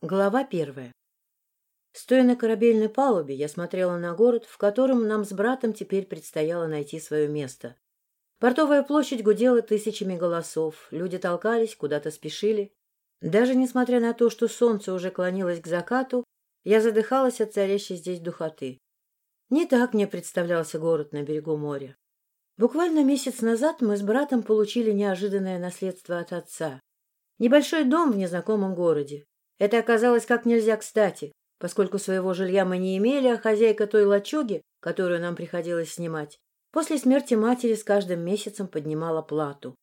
Глава первая. Стоя на корабельной палубе, я смотрела на город, в котором нам с братом теперь предстояло найти свое место. Портовая площадь гудела тысячами голосов, люди толкались, куда-то спешили. Даже несмотря на то, что солнце уже клонилось к закату, я задыхалась от царящей здесь духоты. Не так мне представлялся город на берегу моря. Буквально месяц назад мы с братом получили неожиданное наследство от отца. Небольшой дом в незнакомом городе. Это оказалось как нельзя кстати, поскольку своего жилья мы не имели, а хозяйка той лачуги, которую нам приходилось снимать, после смерти матери с каждым месяцем поднимала плату.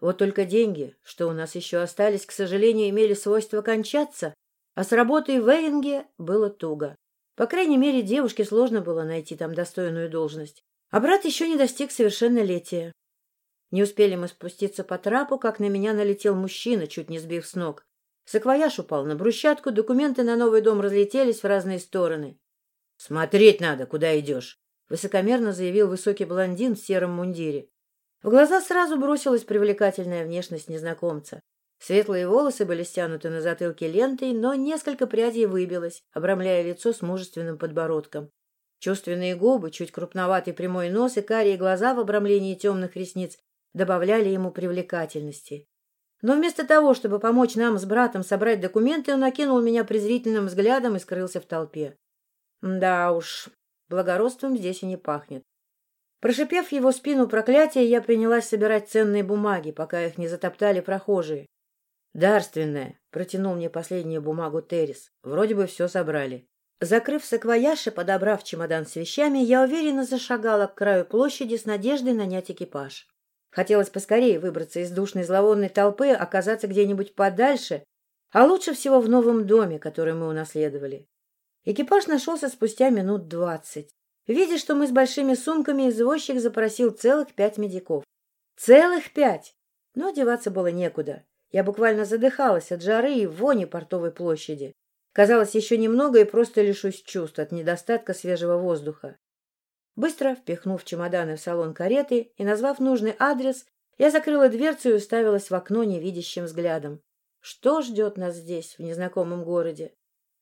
Вот только деньги, что у нас еще остались, к сожалению, имели свойство кончаться, а с работой в Эйнге было туго. По крайней мере, девушке сложно было найти там достойную должность. А брат еще не достиг совершеннолетия. Не успели мы спуститься по трапу, как на меня налетел мужчина, чуть не сбив с ног. Саквояж упал на брусчатку, документы на новый дом разлетелись в разные стороны. — Смотреть надо, куда идешь, — высокомерно заявил высокий блондин в сером мундире. В глаза сразу бросилась привлекательная внешность незнакомца. Светлые волосы были стянуты на затылке лентой, но несколько прядей выбилось, обрамляя лицо с мужественным подбородком. Чувственные губы, чуть крупноватый прямой нос и карие глаза в обрамлении темных ресниц добавляли ему привлекательности. Но вместо того, чтобы помочь нам с братом собрать документы, он окинул меня презрительным взглядом и скрылся в толпе. Да уж, благородством здесь и не пахнет. Прошипев его спину проклятия, я принялась собирать ценные бумаги, пока их не затоптали прохожие. «Дарственная», — протянул мне последнюю бумагу Террис. «Вроде бы все собрали». Закрыв саквояж и подобрав чемодан с вещами, я уверенно зашагала к краю площади с надеждой нанять экипаж. Хотелось поскорее выбраться из душной зловонной толпы, оказаться где-нибудь подальше, а лучше всего в новом доме, который мы унаследовали. Экипаж нашелся спустя минут двадцать. Видя, что мы с большими сумками, извозчик запросил целых пять медиков. Целых пять! Но одеваться было некуда. Я буквально задыхалась от жары и вони портовой площади. Казалось, еще немного и просто лишусь чувств от недостатка свежего воздуха. Быстро впихнув чемоданы в салон кареты и назвав нужный адрес, я закрыла дверцу и уставилась в окно невидящим взглядом. Что ждет нас здесь, в незнакомом городе?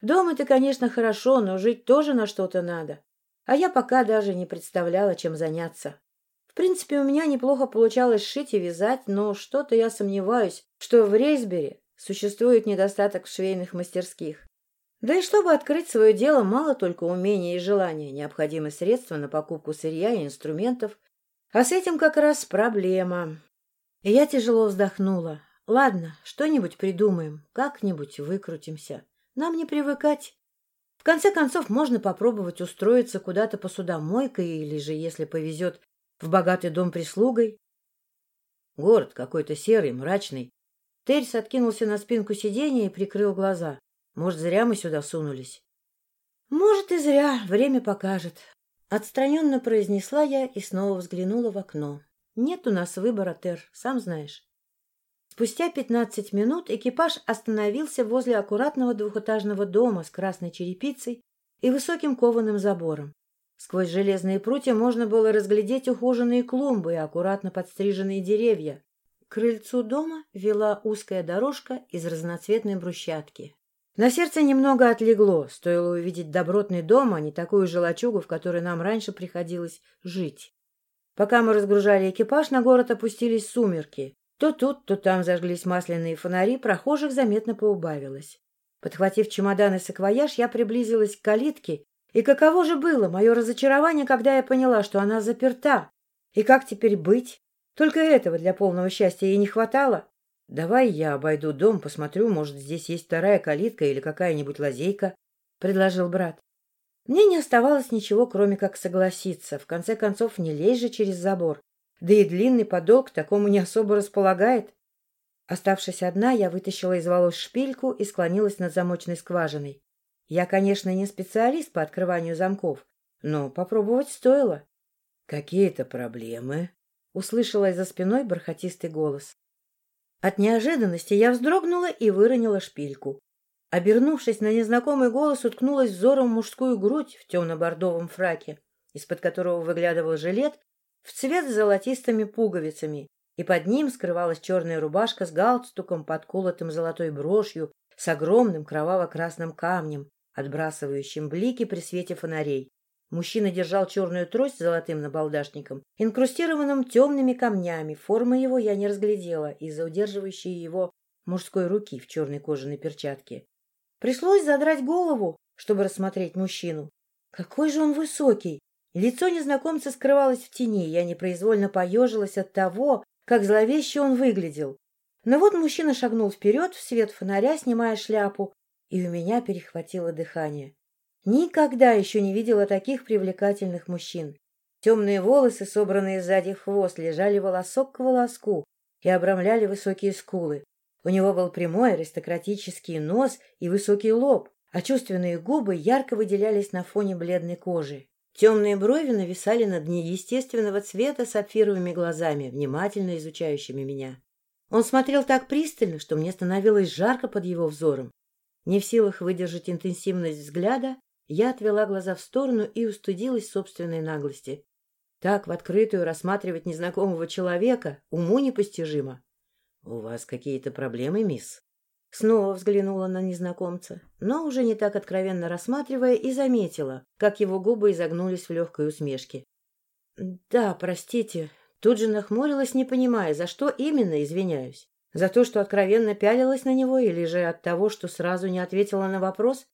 Дом — это, конечно, хорошо, но жить тоже на что-то надо. А я пока даже не представляла, чем заняться. В принципе, у меня неплохо получалось шить и вязать, но что-то я сомневаюсь, что в Рейсбери существует недостаток в швейных мастерских. Да и чтобы открыть свое дело, мало только умения и желания, необходимы средства на покупку сырья и инструментов. А с этим как раз проблема. И я тяжело вздохнула. Ладно, что-нибудь придумаем, как-нибудь выкрутимся. Нам не привыкать. В конце концов, можно попробовать устроиться куда-то посудомойкой или же, если повезет, в богатый дом прислугой. Город какой-то серый, мрачный. Терс откинулся на спинку сиденья и прикрыл глаза. Может, зря мы сюда сунулись? — Может, и зря. Время покажет. Отстраненно произнесла я и снова взглянула в окно. Нет у нас выбора, Тер, сам знаешь. Спустя пятнадцать минут экипаж остановился возле аккуратного двухэтажного дома с красной черепицей и высоким кованым забором. Сквозь железные прутья можно было разглядеть ухоженные клумбы и аккуратно подстриженные деревья. К крыльцу дома вела узкая дорожка из разноцветной брусчатки. На сердце немного отлегло, стоило увидеть добротный дом, а не такую же лачугу, в которой нам раньше приходилось жить. Пока мы разгружали экипаж, на город опустились сумерки. То тут, то там зажглись масляные фонари, прохожих заметно поубавилось. Подхватив чемодан и саквояж, я приблизилась к калитке, и каково же было мое разочарование, когда я поняла, что она заперта. И как теперь быть? Только этого для полного счастья ей не хватало. — Давай я обойду дом, посмотрю, может, здесь есть вторая калитка или какая-нибудь лазейка, — предложил брат. Мне не оставалось ничего, кроме как согласиться. В конце концов, не лезь же через забор. Да и длинный подол к такому не особо располагает. Оставшись одна, я вытащила из волос шпильку и склонилась над замочной скважиной. Я, конечно, не специалист по открыванию замков, но попробовать стоило. — Какие-то проблемы? — услышала за спиной бархатистый голос. От неожиданности я вздрогнула и выронила шпильку. Обернувшись на незнакомый голос, уткнулась взором в мужскую грудь в темно-бордовом фраке, из-под которого выглядывал жилет в цвет с золотистыми пуговицами, и под ним скрывалась черная рубашка с галстуком, подколотым золотой брошью, с огромным кроваво-красным камнем, отбрасывающим блики при свете фонарей. Мужчина держал черную трость с золотым набалдашником, инкрустированным темными камнями. Формы его я не разглядела из-за удерживающей его мужской руки в черной кожаной перчатке. Пришлось задрать голову, чтобы рассмотреть мужчину. Какой же он высокий! Лицо незнакомца скрывалось в тени, я непроизвольно поежилась от того, как зловеще он выглядел. Но вот мужчина шагнул вперед в свет фонаря, снимая шляпу, и у меня перехватило дыхание. Никогда еще не видела таких привлекательных мужчин. Темные волосы, собранные сзади в хвост, лежали волосок к волоску и обрамляли высокие скулы. У него был прямой аристократический нос и высокий лоб, а чувственные губы ярко выделялись на фоне бледной кожи. Темные брови нависали над неестественного цвета сапфировыми глазами, внимательно изучающими меня. Он смотрел так пристально, что мне становилось жарко под его взором. Не в силах выдержать интенсивность взгляда, я отвела глаза в сторону и устудилась собственной наглости. Так в открытую рассматривать незнакомого человека уму непостижимо. — У вас какие-то проблемы, мисс? Снова взглянула на незнакомца, но уже не так откровенно рассматривая, и заметила, как его губы изогнулись в легкой усмешке. — Да, простите. Тут же нахмурилась, не понимая, за что именно извиняюсь. За то, что откровенно пялилась на него, или же от того, что сразу не ответила на вопрос?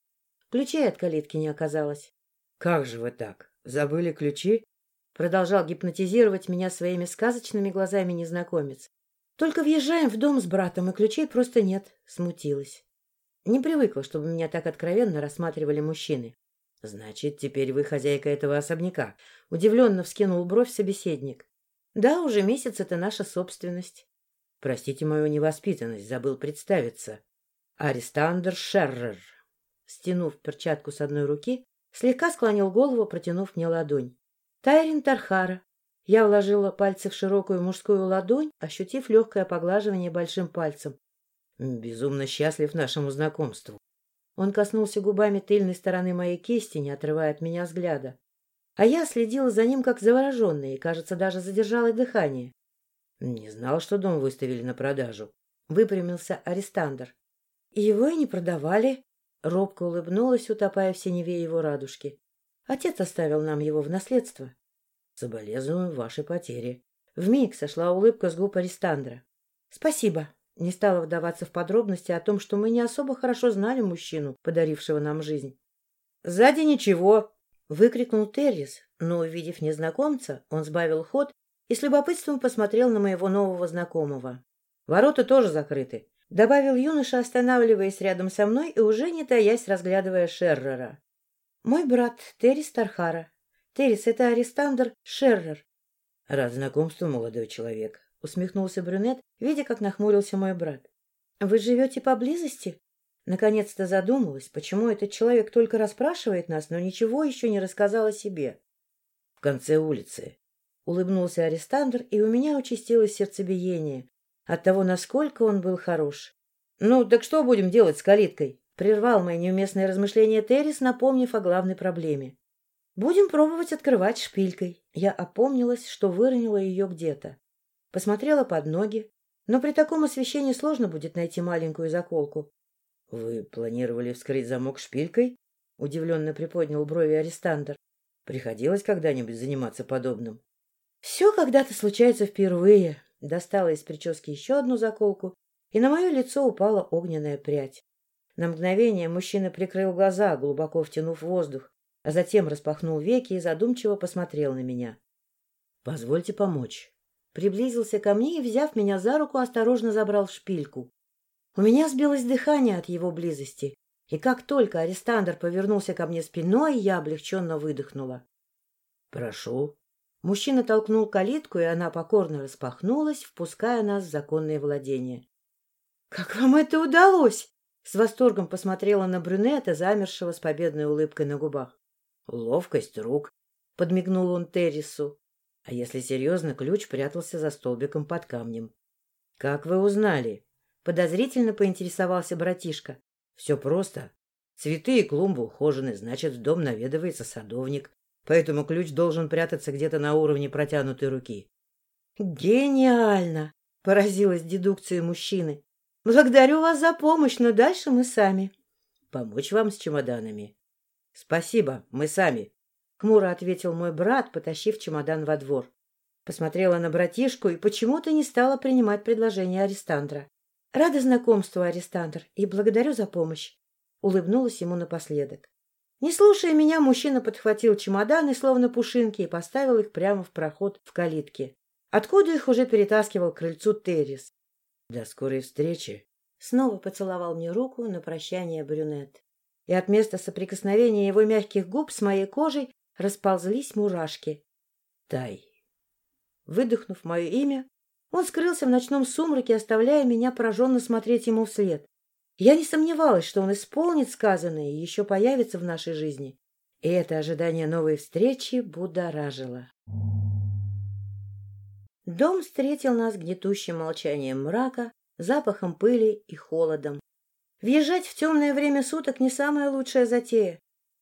Ключей от калитки не оказалось. — Как же вы так? Забыли ключи? Продолжал гипнотизировать меня своими сказочными глазами незнакомец. Только въезжаем в дом с братом, и ключей просто нет. Смутилась. Не привыкла, чтобы меня так откровенно рассматривали мужчины. — Значит, теперь вы хозяйка этого особняка? — удивленно вскинул бровь собеседник. — Да, уже месяц это наша собственность. — Простите мою невоспитанность, забыл представиться. — Арестандр Шеррер, Стянув перчатку с одной руки, слегка склонил голову, протянув мне ладонь. Тайрин Тархара. Я вложила пальцы в широкую мужскую ладонь, ощутив легкое поглаживание большим пальцем. Безумно счастлив нашему знакомству. Он коснулся губами тыльной стороны моей кисти, не отрывая от меня взгляда. А я следила за ним как завороженная и, кажется, даже задержала дыхание. Не знал, что дом выставили на продажу. Выпрямился Арестандр. — Его и не продавали, Робко улыбнулась, утопая в синеве его радужки. Отец оставил нам его в наследство. Соболезную вашей потере. Вмиг сошла улыбка с губ Арестандра. Спасибо. Не стала вдаваться в подробности о том, что мы не особо хорошо знали мужчину, подарившего нам жизнь. «Сзади ничего!» — выкрикнул Террис, но, увидев незнакомца, он сбавил ход и с любопытством посмотрел на моего нового знакомого. «Ворота тоже закрыты. — добавил юноша, останавливаясь рядом со мной и уже не таясь, разглядывая Шеррера. — Мой брат Террис Тархара. Террис — это Арестандр Шеррер. — Рад знакомству, молодой человек, — усмехнулся брюнет, видя, как нахмурился мой брат. — Вы живете поблизости? Наконец-то задумалась, почему этот человек только расспрашивает нас, но ничего еще не рассказал о себе. — В конце улицы. Улыбнулся Арестандр, и у меня участилось сердцебиение, от того, насколько он был хорош. «Ну, так что будем делать с калиткой?» — прервал мои неуместные размышления Террис, напомнив о главной проблеме. «Будем пробовать открывать шпилькой». Я опомнилась, что выронила ее где-то. Посмотрела под ноги, но при таком освещении сложно будет найти маленькую заколку. — Вы планировали вскрыть замок шпилькой? — удивленно приподнял брови арестандр. — Приходилось когда-нибудь заниматься подобным? — Все когда-то случается впервые, Достала из прически еще одну заколку, и на мое лицо упала огненная прядь. На мгновение мужчина прикрыл глаза, глубоко втянув воздух, а затем распахнул веки и задумчиво посмотрел на меня. — Позвольте помочь. Приблизился ко мне и, взяв меня за руку, осторожно забрал шпильку. У меня сбилось дыхание от его близости, и как только арестандр повернулся ко мне спиной, я облегченно выдохнула. — Прошу. Мужчина толкнул калитку, и она покорно распахнулась, впуская нас в законные владения. — Как вам это удалось? — с восторгом посмотрела на брюнета, замершего с победной улыбкой на губах. — Ловкость рук, — подмигнул он Террису. А если серьезно, ключ прятался за столбиком под камнем. — Как вы узнали? — подозрительно поинтересовался братишка. — Все просто. Цветы и клумбы ухожены, значит, в дом наведывается садовник поэтому ключ должен прятаться где-то на уровне протянутой руки. «Гениально!» — поразилась дедукцией мужчины. — Благодарю вас за помощь, но дальше мы сами. — Помочь вам с чемоданами? — Спасибо, мы сами, — хмуро ответил мой брат, потащив чемодан во двор. Посмотрела на братишку и почему-то не стала принимать предложение арестантра. — Рада знакомству, арестантр, и благодарю за помощь. Улыбнулась ему напоследок. Не слушая меня, мужчина подхватил чемоданы, словно пушинки, и поставил их прямо в проход в калитке, откуда их уже перетаскивал к крыльцу Террис. — До скорой встречи. Снова поцеловал мне руку на прощание брюнет. И от места соприкосновения его мягких губ с моей кожей расползлись мурашки. — Тай. Выдохнув мое имя, он скрылся в ночном сумраке, оставляя меня пораженно смотреть ему вслед. Я не сомневалась, что он исполнит сказанное и еще появится в нашей жизни. И это ожидание новой встречи будоражило. Дом встретил нас гнетущим молчанием мрака, запахом пыли и холодом. Въезжать в темное время суток не самая лучшая затея.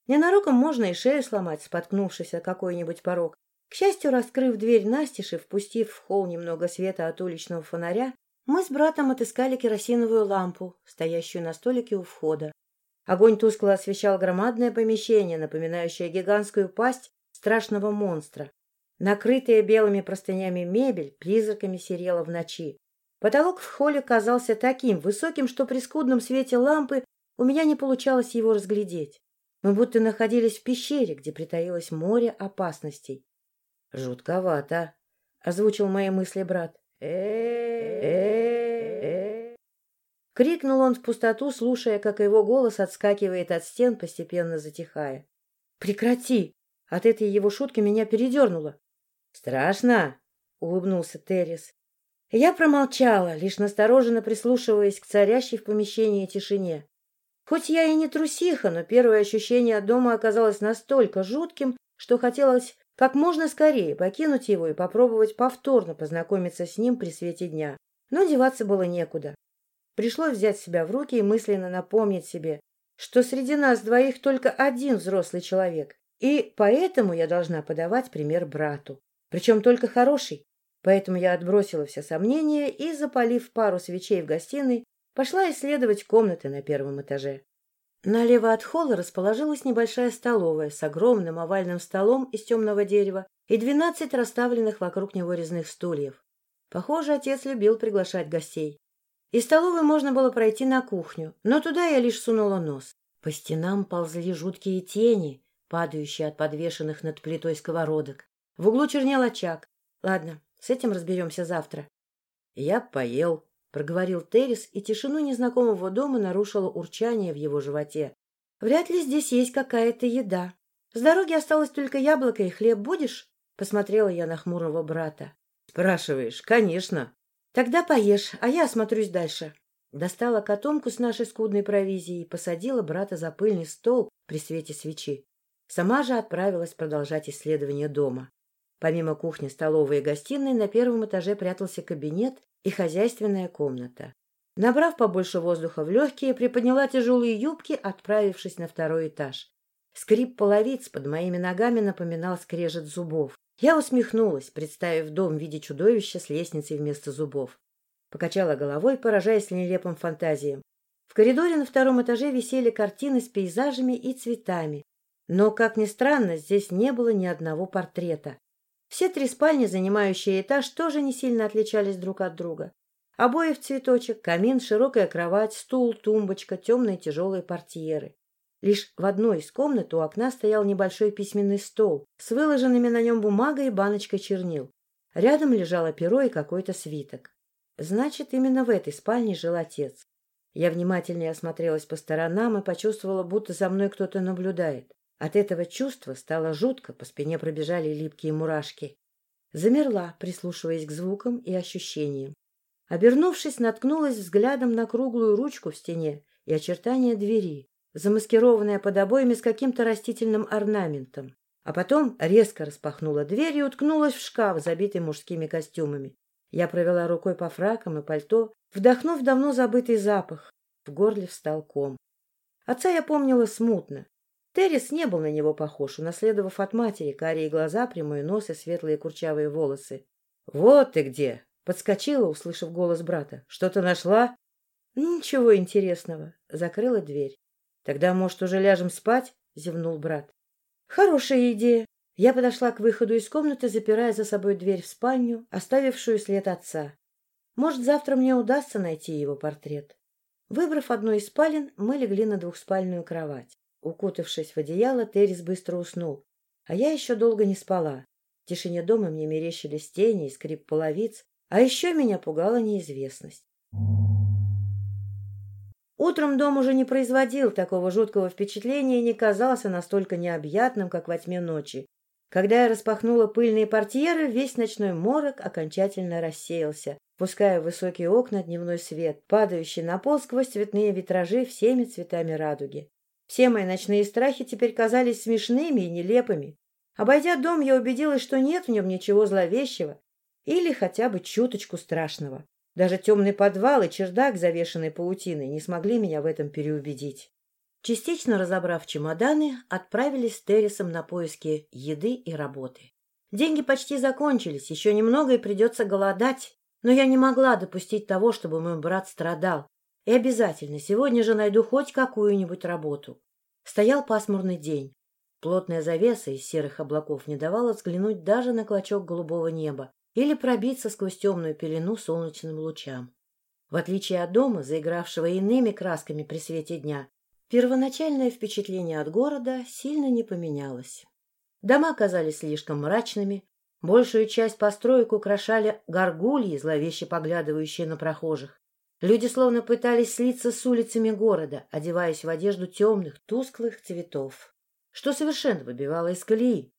Ненароком можно и шею сломать, споткнувшись о какой-нибудь порог. К счастью, раскрыв дверь настежь впустив в холл немного света от уличного фонаря, мы с братом отыскали керосиновую лампу, стоящую на столике у входа. Огонь тускло освещал громадное помещение, напоминающее гигантскую пасть страшного монстра. Накрытая белыми простынями мебель призраками серела в ночи. Потолок в холле казался таким высоким, что при скудном свете лампы у меня не получалось его разглядеть. Мы будто находились в пещере, где притаилось море опасностей. — Жутковато, — озвучил мои мысли брат. Крикнул он в пустоту, слушая, как его голос отскакивает от стен, постепенно затихая. «Прекрати!» От этой его шутки меня передернуло. «Страшно?» — улыбнулся Террис. Я промолчала, лишь настороженно прислушиваясь к царящей в помещении тишине. Хоть я и не трусиха, но первое ощущение от дома оказалось настолько жутким, что хотелось как можно скорее покинуть его и попробовать повторно познакомиться с ним при свете дня. Но деваться было некуда. Пришлось взять себя в руки и мысленно напомнить себе, что среди нас двоих только один взрослый человек, и поэтому я должна подавать пример брату. Причем только хороший. Поэтому я отбросила все сомнения и, запалив пару свечей в гостиной, пошла исследовать комнаты на первом этаже. Налево от холла расположилась небольшая столовая с огромным овальным столом из темного дерева и двенадцать расставленных вокруг него резных стульев. Похоже, отец любил приглашать гостей. Из столовой можно было пройти на кухню, но туда я лишь сунула нос. По стенам ползли жуткие тени, падающие от подвешенных над плитой сковородок. В углу чернел очаг. Ладно, с этим разберемся завтра. — Я поел, — проговорил Террис, и тишину незнакомого дома нарушило урчание в его животе. — Вряд ли здесь есть какая-то еда. С дороги осталось только яблоко и хлеб. Будешь? — посмотрела я на хмурого брата. — Спрашиваешь? Конечно. — Тогда поешь, а я осмотрюсь дальше. Достала котомку с нашей скудной провизией и посадила брата за пыльный стол при свете свечи. Сама же отправилась продолжать исследование дома. Помимо кухни, столовой и гостиной, на первом этаже прятался кабинет и хозяйственная комната. Набрав побольше воздуха в легкие, приподняла тяжелые юбки, отправившись на второй этаж. Скрип половиц под моими ногами напоминал скрежет зубов. Я усмехнулась, представив дом в виде чудовища с лестницей вместо зубов. Покачала головой, поражаясь нелепым фантазиям. В коридоре на втором этаже висели картины с пейзажами и цветами. Но, как ни странно, здесь не было ни одного портрета. Все три спальни, занимающие этаж, тоже не сильно отличались друг от друга. Обои в цветочек, камин, широкая кровать, стул, тумбочка, темные тяжелые портьеры. Лишь в одной из комнат у окна стоял небольшой письменный стол с выложенными на нем бумагой и баночкой чернил. Рядом лежало перо и какой-то свиток. Значит, именно в этой спальне жил отец. Я внимательнее осмотрелась по сторонам и почувствовала, будто за мной кто-то наблюдает. От этого чувства стало жутко, по спине пробежали липкие мурашки. Замерла, прислушиваясь к звукам и ощущениям. Обернувшись, наткнулась взглядом на круглую ручку в стене и очертания двери, замаскированная под обоями с каким-то растительным орнаментом. А потом резко распахнула дверь и уткнулась в шкаф, забитый мужскими костюмами. Я провела рукой по фракам и пальто, вдохнув давно забытый запах. В горле встал ком. Отца я помнила смутно. Террис не был на него похож, унаследовав от матери карие глаза, прямой нос и светлые курчавые волосы. — Вот ты где! — подскочила, услышав голос брата. — Что-то нашла? — Ничего интересного. Закрыла дверь. — Тогда, может, уже ляжем спать? — зевнул брат. — Хорошая идея. Я подошла к выходу из комнаты, запирая за собой дверь в спальню, оставившую след отца. Может, завтра мне удастся найти его портрет. Выбрав одну из спален, мы легли на двухспальную кровать. Укутавшись в одеяло, Террис быстро уснул, а я еще долго не спала. В тишине дома мне мерещились тени и скрип половиц, а еще меня пугала неизвестность. Утром дом уже не производил такого жуткого впечатления и не казался настолько необъятным, как во тьме ночи. Когда я распахнула пыльные портьеры, весь ночной морок окончательно рассеялся, пуская в высокие окна дневной свет, падающий на пол сквозь цветные витражи всеми цветами радуги. Все мои ночные страхи теперь казались смешными и нелепыми. Обойдя дом, я убедилась, что нет в нем ничего зловещего или хотя бы чуточку страшного. Даже темный подвал и чердак, завешенный паутиной, не смогли меня в этом переубедить. Частично разобрав чемоданы, отправились с Террисом на поиски еды и работы. Деньги почти закончились, еще немного и придется голодать. Но я не могла допустить того, чтобы мой брат страдал. И обязательно сегодня же найду хоть какую-нибудь работу. Стоял пасмурный день. Плотная завеса из серых облаков не давала взглянуть даже на клочок голубого неба или пробиться сквозь темную пелену солнечным лучам. В отличие от дома, заигравшего иными красками при свете дня, Первоначальное впечатление от города сильно не поменялось. Дома казались слишком мрачными, большую часть построек украшали горгульи, зловеще поглядывающие на прохожих. Люди словно пытались слиться с улицами города, одеваясь в одежду темных, тусклых цветов, что совершенно выбивало из колеи.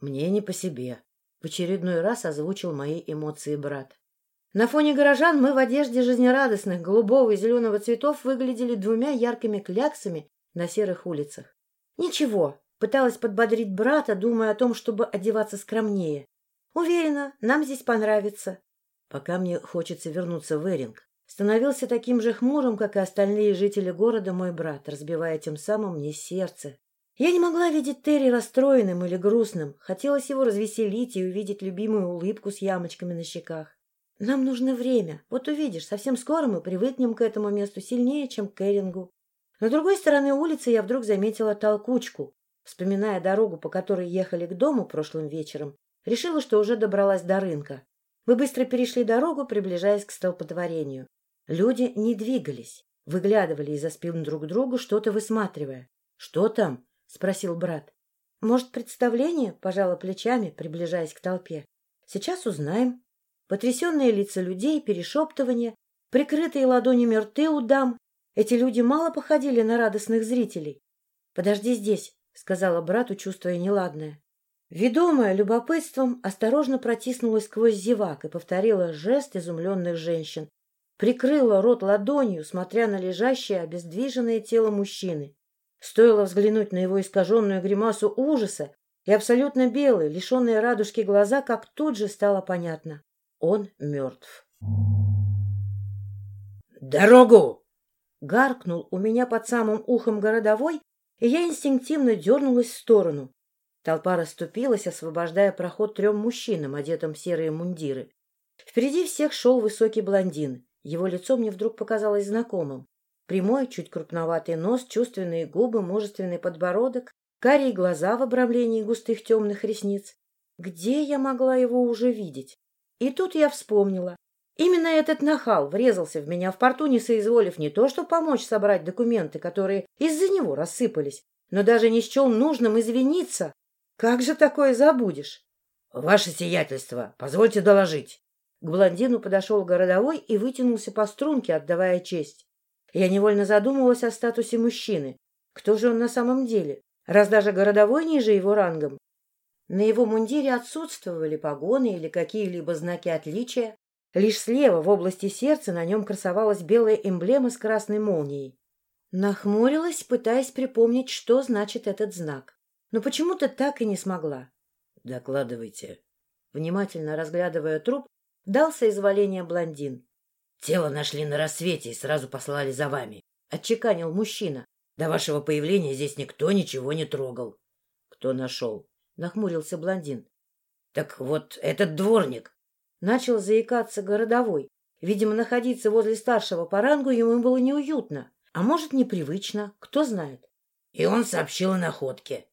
Мне не по себе. В очередной раз озвучил мои эмоции брат. На фоне горожан мы в одежде жизнерадостных голубого и зеленого цветов выглядели двумя яркими кляксами на серых улицах. Ничего, пыталась подбодрить брата, думая о том, чтобы одеваться скромнее. Уверена, нам здесь понравится. Пока мне хочется вернуться в Эринг. Становился таким же хмурым, как и остальные жители города мой брат, разбивая тем самым мне сердце. Я не могла видеть Терри расстроенным или грустным. Хотелось его развеселить и увидеть любимую улыбку с ямочками на щеках. Нам нужно время. Вот увидишь, совсем скоро мы привыкнем к этому месту сильнее, чем к Эрингу. На другой стороне улицы я вдруг заметила толкучку. Вспоминая дорогу, по которой ехали к дому прошлым вечером, решила, что уже добралась до рынка. Мы быстро перешли дорогу, приближаясь к столпотворению. Люди не двигались, выглядывали из-за спин друг друга, что-то высматривая. — Что там? — спросил брат. — Может, представление? — пожала плечами, приближаясь к толпе. — Сейчас узнаем. Потрясенные лица людей, перешептывания, прикрытые ладонями рты у дам. Эти люди мало походили на радостных зрителей. — Подожди здесь, — сказала брату, чувствуя неладное. Ведомая любопытством, осторожно протиснулась сквозь зевак и повторила жест изумленных женщин. Прикрыла рот ладонью, смотря на лежащее обездвиженное тело мужчины. Стоило взглянуть на его искаженную гримасу ужаса и абсолютно белые, лишенные радужки глаза, как тут же стало понятно. Он мертв. «Дорогу!» Гаркнул у меня под самым ухом городовой, и я инстинктивно дернулась в сторону. Толпа расступилась, освобождая проход трем мужчинам, одетым в серые мундиры. Впереди всех шел высокий блондин. Его лицо мне вдруг показалось знакомым. Прямой, чуть крупноватый нос, чувственные губы, мужественный подбородок, карие глаза в обрамлении густых темных ресниц. Где я могла его уже видеть? И тут я вспомнила. Именно этот нахал врезался в меня в порту, не соизволив не то что помочь собрать документы, которые из-за него рассыпались, но даже не счел нужным извиниться. Как же такое забудешь? — Ваше сиятельство, позвольте доложить. К блондину подошел городовой и вытянулся по струнке, отдавая честь. Я невольно задумалась о статусе мужчины. Кто же он на самом деле? Раз даже городовой ниже его рангом, на его мундире отсутствовали погоны или какие-либо знаки отличия. Лишь слева, в области сердца, на нем красовалась белая эмблема с красной молнией. Нахмурилась, пытаясь припомнить, что значит этот знак. Но почему-то так и не смогла. — Докладывайте. Внимательно разглядывая труп, дался изволение блондин. — Тело нашли на рассвете и сразу послали за вами, — отчеканил мужчина. — До вашего появления здесь никто ничего не трогал. — Кто нашел? — нахмурился блондин. — Так вот этот дворник. Начал заикаться городовой. Видимо, находиться возле старшего по рангу ему было неуютно. А может, непривычно, кто знает. И он сообщил о находке.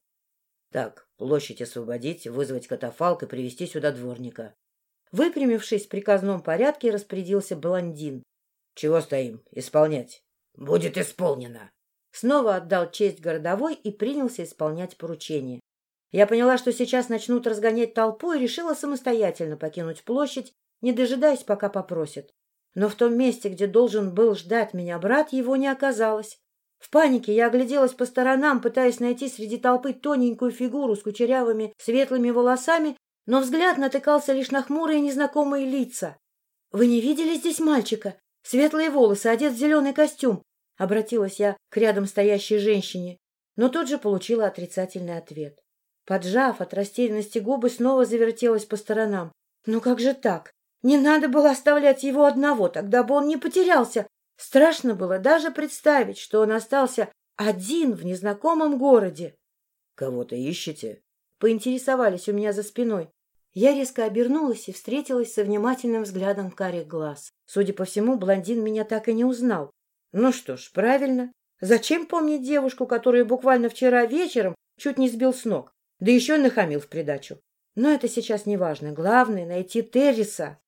Так, площадь освободить, вызвать катафалк и привести сюда дворника. Выпрямившись в приказном порядке, распорядился блондин. — Чего стоим? Исполнять. — Будет исполнено. Снова отдал честь городовой и принялся исполнять поручение. Я поняла, что сейчас начнут разгонять толпу, и решила самостоятельно покинуть площадь, не дожидаясь, пока попросят. Но в том месте, где должен был ждать меня брат, его не оказалось. В панике я огляделась по сторонам, пытаясь найти среди толпы тоненькую фигуру с кучерявыми светлыми волосами, но взгляд натыкался лишь на хмурые незнакомые лица. — Вы не видели здесь мальчика? Светлые волосы, одет в зеленый костюм. Обратилась я к рядом стоящей женщине, но тут же получила отрицательный ответ. Поджав от растерянности губы, снова завертелась по сторонам. Ну как же так? Не надо было оставлять его одного, тогда бы он не потерялся. Страшно было даже представить, что он остался один в незнакомом городе. — Кого-то ищете? — поинтересовались у меня за спиной. Я резко обернулась и встретилась со внимательным взглядом карих глаз. Судя по всему, блондин меня так и не узнал. Ну что ж, правильно. Зачем помнить девушку, которую буквально вчера вечером чуть не сбил с ног, да еще и нахамил в придачу? Но это сейчас не важно. Главное — найти Терриса.